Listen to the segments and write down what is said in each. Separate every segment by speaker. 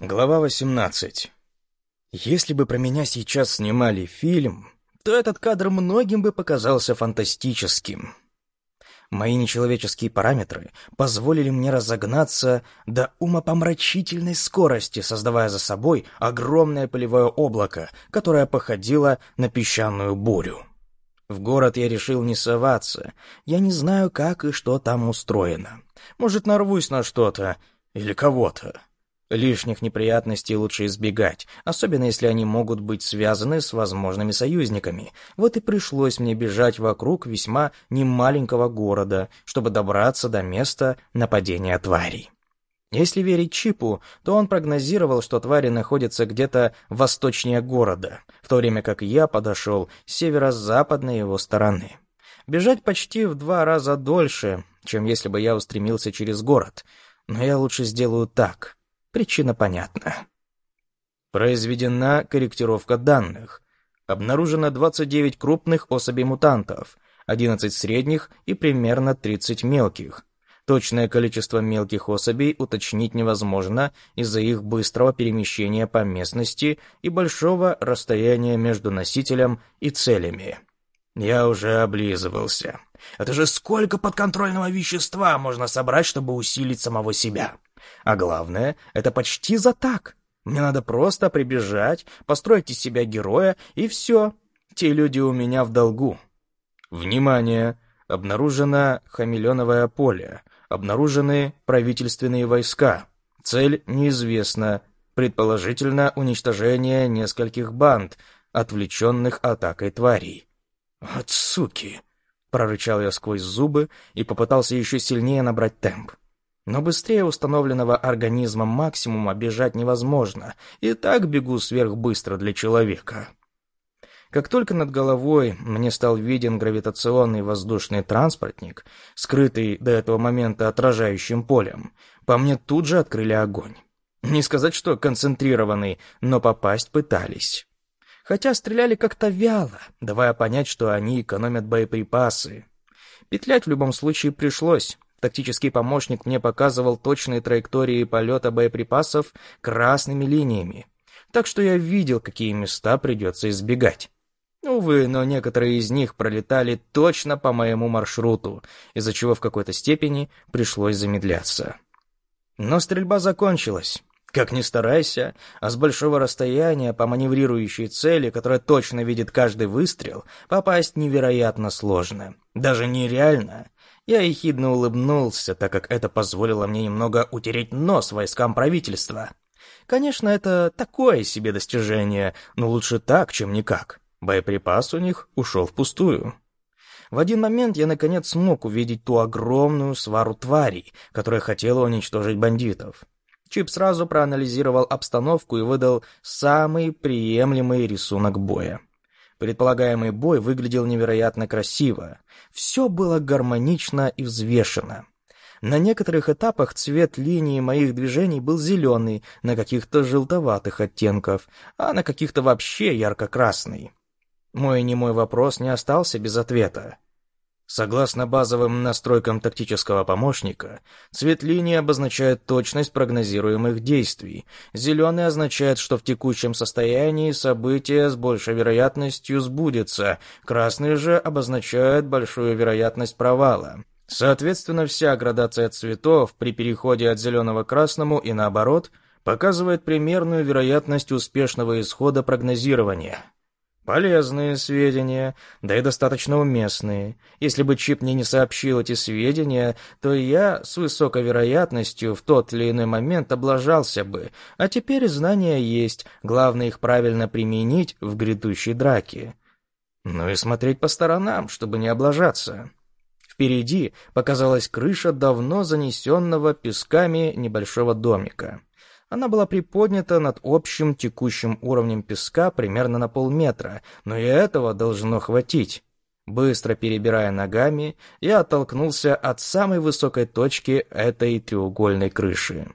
Speaker 1: Глава 18. Если бы про меня сейчас снимали фильм, то этот кадр многим бы показался фантастическим. Мои нечеловеческие параметры позволили мне разогнаться до умопомрачительной скорости, создавая за собой огромное полевое облако, которое походило на песчаную бурю. В город я решил не соваться. Я не знаю, как и что там устроено. Может, нарвусь на что-то или кого-то. Лишних неприятностей лучше избегать, особенно если они могут быть связаны с возможными союзниками. Вот и пришлось мне бежать вокруг весьма немаленького города, чтобы добраться до места нападения тварей. Если верить Чипу, то он прогнозировал, что твари находятся где-то восточнее города, в то время как я подошел с северо-западной его стороны. Бежать почти в два раза дольше, чем если бы я устремился через город, но я лучше сделаю так — Причина понятна. Произведена корректировка данных. Обнаружено 29 крупных особей мутантов, 11 средних и примерно 30 мелких. Точное количество мелких особей уточнить невозможно из-за их быстрого перемещения по местности и большого расстояния между носителем и целями. Я уже облизывался. Это же сколько подконтрольного вещества можно собрать, чтобы усилить самого себя? А главное, это почти за так. Мне надо просто прибежать, построить из себя героя, и все. Те люди у меня в долгу. Внимание! Обнаружено хамелеоновое поле. Обнаружены правительственные войска. Цель неизвестна. Предположительно, уничтожение нескольких банд, отвлеченных атакой тварей. «От суки!» — прорычал я сквозь зубы и попытался еще сильнее набрать темп. Но быстрее установленного организмом максимума бежать невозможно, и так бегу сверхбыстро для человека. Как только над головой мне стал виден гравитационный воздушный транспортник, скрытый до этого момента отражающим полем, по мне тут же открыли огонь. Не сказать, что концентрированный, но попасть пытались. Хотя стреляли как-то вяло, давая понять, что они экономят боеприпасы. Петлять в любом случае пришлось, Тактический помощник мне показывал точные траектории полета боеприпасов красными линиями, так что я видел, какие места придется избегать. Увы, но некоторые из них пролетали точно по моему маршруту, из-за чего в какой-то степени пришлось замедляться. Но стрельба закончилась. Как ни старайся, а с большого расстояния по маневрирующей цели, которая точно видит каждый выстрел, попасть невероятно сложно. Даже нереально. Я ехидно улыбнулся, так как это позволило мне немного утереть нос войскам правительства. Конечно, это такое себе достижение, но лучше так, чем никак. Боеприпас у них ушел впустую. В один момент я наконец смог увидеть ту огромную свару тварей, которая хотела уничтожить бандитов. Чип сразу проанализировал обстановку и выдал самый приемлемый рисунок боя. Предполагаемый бой выглядел невероятно красиво. Все было гармонично и взвешено. На некоторых этапах цвет линии моих движений был зеленый, на каких-то желтоватых оттенков, а на каких-то вообще ярко-красный. Мой немой вопрос не остался без ответа. Согласно базовым настройкам тактического помощника, цвет линии обозначает точность прогнозируемых действий. Зеленый означает, что в текущем состоянии событие с большей вероятностью сбудется. Красный же обозначает большую вероятность провала. Соответственно, вся градация цветов при переходе от зеленого к красному и наоборот показывает примерную вероятность успешного исхода прогнозирования. Полезные сведения, да и достаточно уместные. Если бы чип мне не сообщил эти сведения, то я с высокой вероятностью в тот или иной момент облажался бы, а теперь знания есть, главное их правильно применить в грядущей драке. Ну и смотреть по сторонам, чтобы не облажаться. Впереди показалась крыша давно занесенного песками небольшого домика. Она была приподнята над общим текущим уровнем песка примерно на полметра, но и этого должно хватить. Быстро перебирая ногами, я оттолкнулся от самой высокой точки этой треугольной крыши.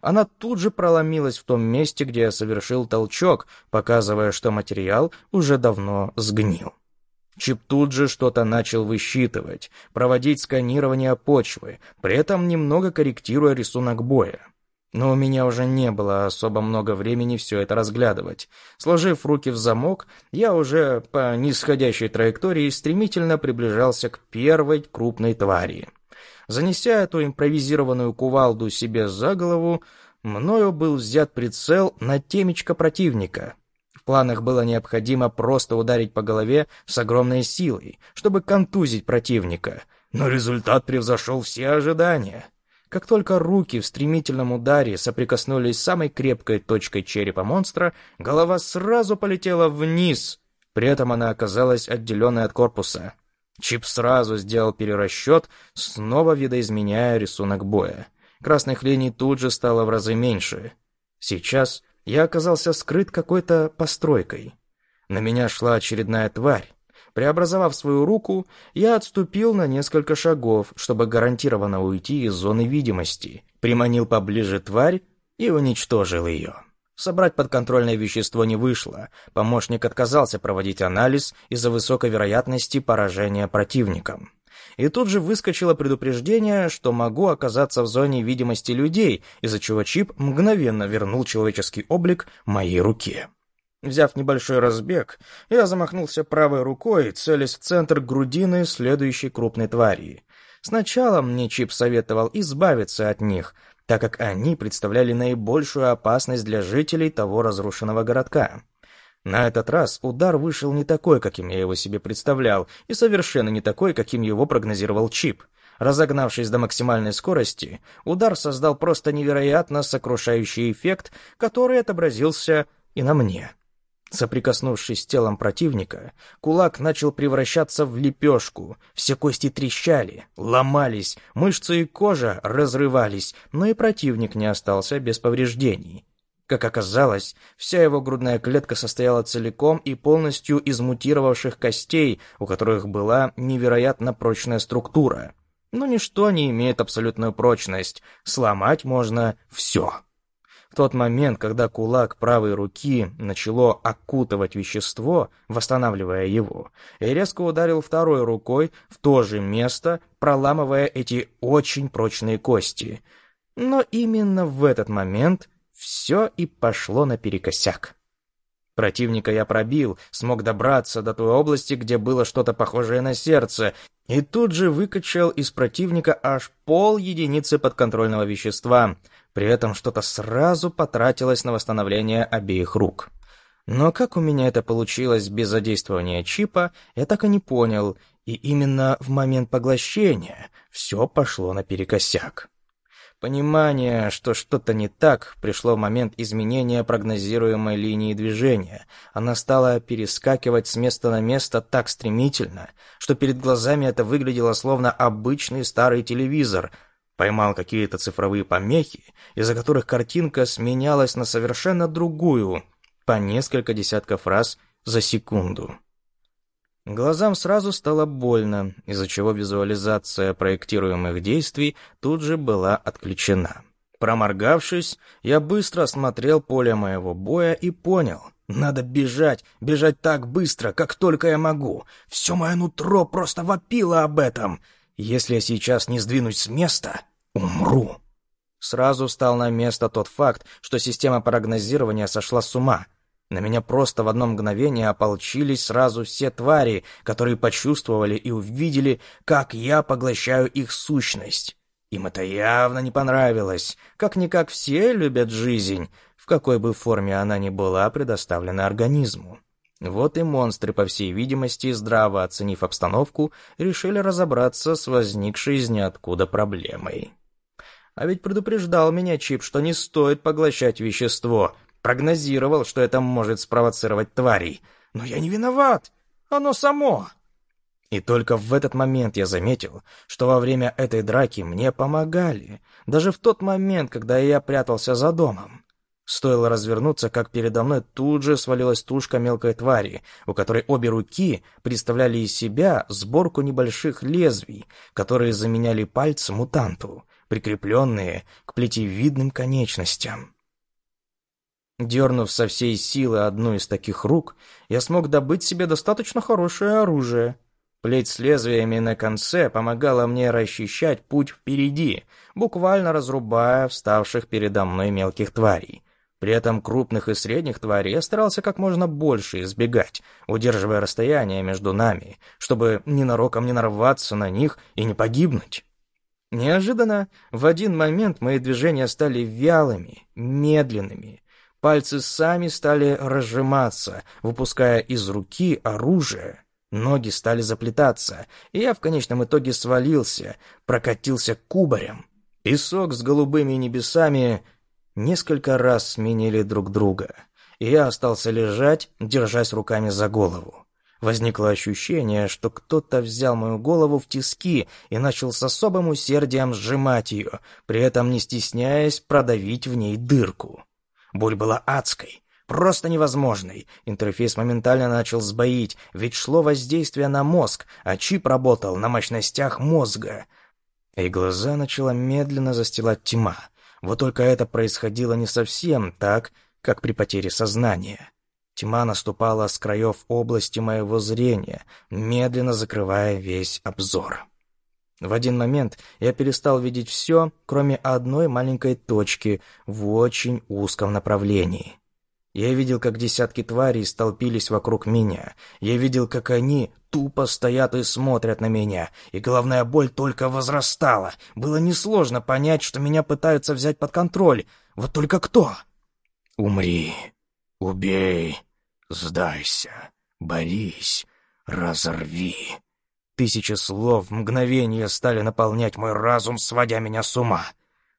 Speaker 1: Она тут же проломилась в том месте, где я совершил толчок, показывая, что материал уже давно сгнил. Чип тут же что-то начал высчитывать, проводить сканирование почвы, при этом немного корректируя рисунок боя. Но у меня уже не было особо много времени все это разглядывать. Сложив руки в замок, я уже по нисходящей траектории стремительно приближался к первой крупной твари. Занеся эту импровизированную кувалду себе за голову, мною был взят прицел на темечко противника. В планах было необходимо просто ударить по голове с огромной силой, чтобы контузить противника, но результат превзошел все ожидания. Как только руки в стремительном ударе соприкоснулись с самой крепкой точкой черепа монстра, голова сразу полетела вниз. При этом она оказалась отделенной от корпуса. Чип сразу сделал перерасчет, снова видоизменяя рисунок боя. Красных линий тут же стало в разы меньше. Сейчас я оказался скрыт какой-то постройкой. На меня шла очередная тварь. Преобразовав свою руку, я отступил на несколько шагов, чтобы гарантированно уйти из зоны видимости, приманил поближе тварь и уничтожил ее. Собрать подконтрольное вещество не вышло. Помощник отказался проводить анализ из-за высокой вероятности поражения противником. И тут же выскочило предупреждение, что могу оказаться в зоне видимости людей, из-за чего чип мгновенно вернул человеческий облик моей руке. Взяв небольшой разбег, я замахнулся правой рукой, целясь в центр грудины следующей крупной твари. Сначала мне Чип советовал избавиться от них, так как они представляли наибольшую опасность для жителей того разрушенного городка. На этот раз удар вышел не такой, каким я его себе представлял, и совершенно не такой, каким его прогнозировал Чип. Разогнавшись до максимальной скорости, удар создал просто невероятно сокрушающий эффект, который отобразился и на мне. Соприкоснувшись с телом противника, кулак начал превращаться в лепешку. Все кости трещали, ломались, мышцы и кожа разрывались, но и противник не остался без повреждений. Как оказалось, вся его грудная клетка состояла целиком и полностью из мутировавших костей, у которых была невероятно прочная структура. Но ничто не имеет абсолютную прочность, сломать можно все. В тот момент, когда кулак правой руки начало окутывать вещество, восстанавливая его, я резко ударил второй рукой в то же место, проламывая эти очень прочные кости. Но именно в этот момент все и пошло наперекосяк. Противника я пробил, смог добраться до той области, где было что-то похожее на сердце, и тут же выкачал из противника аж пол единицы подконтрольного вещества — при этом что-то сразу потратилось на восстановление обеих рук. Но как у меня это получилось без задействования чипа, я так и не понял, и именно в момент поглощения все пошло наперекосяк. Понимание, что что-то не так, пришло в момент изменения прогнозируемой линии движения. Она стала перескакивать с места на место так стремительно, что перед глазами это выглядело словно обычный старый телевизор — Поймал какие-то цифровые помехи, из-за которых картинка сменялась на совершенно другую, по несколько десятков раз за секунду. Глазам сразу стало больно, из-за чего визуализация проектируемых действий тут же была отключена. Проморгавшись, я быстро осмотрел поле моего боя и понял — надо бежать, бежать так быстро, как только я могу. Все мое нутро просто вопило об этом. Если я сейчас не сдвинусь с места, умру. Сразу встал на место тот факт, что система прогнозирования сошла с ума. На меня просто в одно мгновение ополчились сразу все твари, которые почувствовали и увидели, как я поглощаю их сущность. Им это явно не понравилось. Как-никак все любят жизнь, в какой бы форме она ни была предоставлена организму. Вот и монстры, по всей видимости, здраво оценив обстановку, решили разобраться с возникшей из ниоткуда проблемой. А ведь предупреждал меня Чип, что не стоит поглощать вещество. Прогнозировал, что это может спровоцировать тварей. Но я не виноват. Оно само. И только в этот момент я заметил, что во время этой драки мне помогали. Даже в тот момент, когда я прятался за домом. Стоило развернуться, как передо мной тут же свалилась тушка мелкой твари, у которой обе руки представляли из себя сборку небольших лезвий, которые заменяли пальцы мутанту прикрепленные к плетевидным конечностям. Дернув со всей силы одну из таких рук, я смог добыть себе достаточно хорошее оружие. Плеть с лезвиями на конце помогала мне расчищать путь впереди, буквально разрубая вставших передо мной мелких тварей. При этом крупных и средних тварей я старался как можно больше избегать, удерживая расстояние между нами, чтобы ненароком не нарваться на них и не погибнуть. Неожиданно в один момент мои движения стали вялыми, медленными. Пальцы сами стали разжиматься, выпуская из руки оружие. Ноги стали заплетаться, и я в конечном итоге свалился, прокатился кубарем. Песок с голубыми небесами несколько раз сменили друг друга, и я остался лежать, держась руками за голову. Возникло ощущение, что кто-то взял мою голову в тиски и начал с особым усердием сжимать ее, при этом не стесняясь продавить в ней дырку. Боль была адской, просто невозможной. Интерфейс моментально начал сбоить, ведь шло воздействие на мозг, а чип работал на мощностях мозга. И глаза начала медленно застилать тьма. Вот только это происходило не совсем так, как при потере сознания. Тьма наступала с краев области моего зрения, медленно закрывая весь обзор. В один момент я перестал видеть все, кроме одной маленькой точки в очень узком направлении. Я видел, как десятки тварей столпились вокруг меня. Я видел, как они тупо стоят и смотрят на меня, и головная боль только возрастала. Было несложно понять, что меня пытаются взять под контроль. Вот только кто? «Умри! Убей!» Сдайся, борись, разорви. Тысячи слов в мгновение стали наполнять мой разум, сводя меня с ума.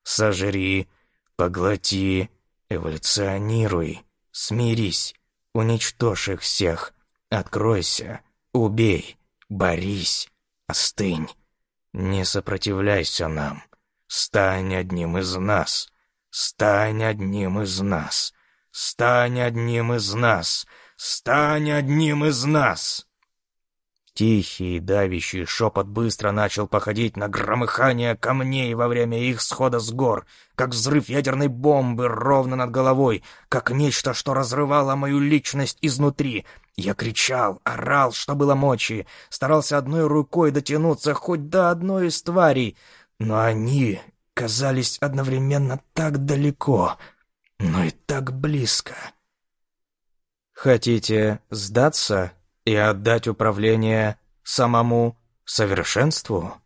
Speaker 1: Сожри, поглоти, эволюционируй, смирись, уничтожь их всех, откройся, убей, борись, остынь. Не сопротивляйся нам, стань одним из нас, стань одним из нас, стань одним из нас, Стань одним из нас!» Тихий, давящий шепот быстро начал походить на громыхание камней во время их схода с гор, как взрыв ядерной бомбы ровно над головой, как нечто, что разрывало мою личность изнутри. Я кричал, орал, что было мочи, старался одной рукой дотянуться хоть до одной из тварей, но они казались одновременно так далеко, но и так близко. Хотите сдаться и отдать управление самому совершенству?